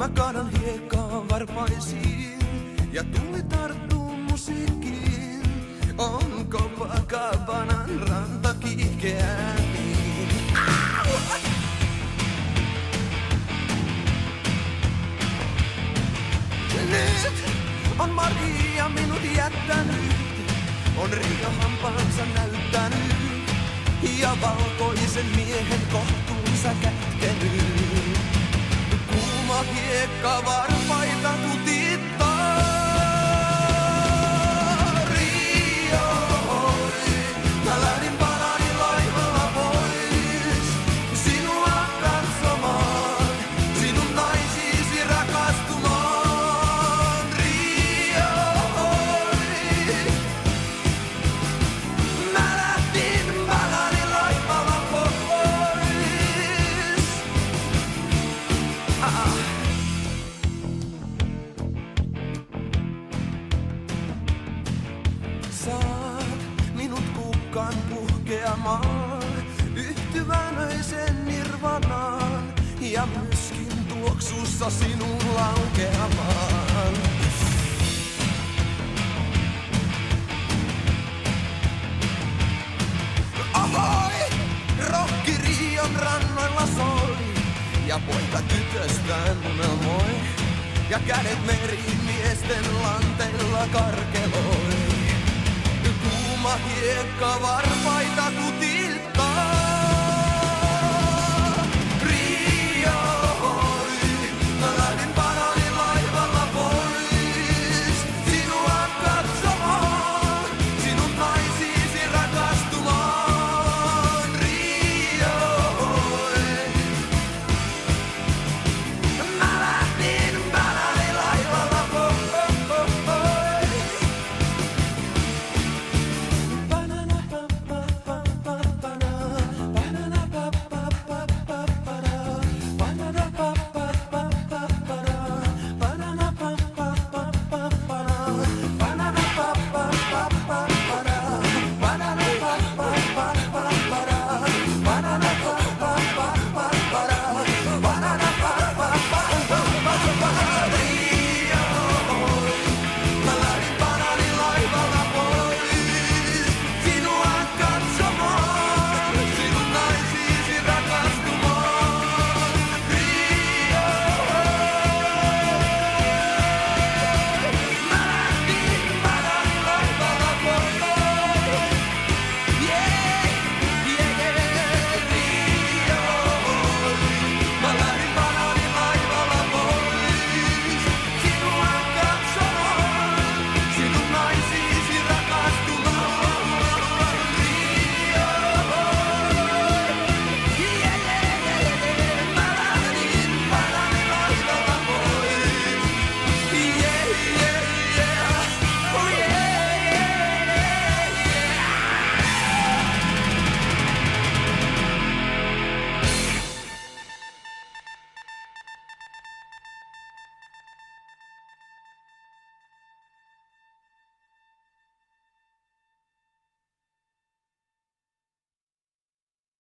Mä kaadan hiekkaa varpaisiin ja tuli tarttuu musiikkiin. On Copacabana'n ranta kiihkeää niin. Nyt on Maria minut jättänyt, on Rio hampaansa näyttänyt ja valkoisen miehen kohtuunsa kätkenyt. Kuuma hiekka Saat minut kukkaan puhkeamaan, yhtyvänöisen nirvanaan ja myöskin tuoksussa sinun laukeamaan. Ja poika tytöstään unelmoi. Ja kädet merimiesten lanteilla karkeloi. Kuuma hiekka varpaita kutiltaa.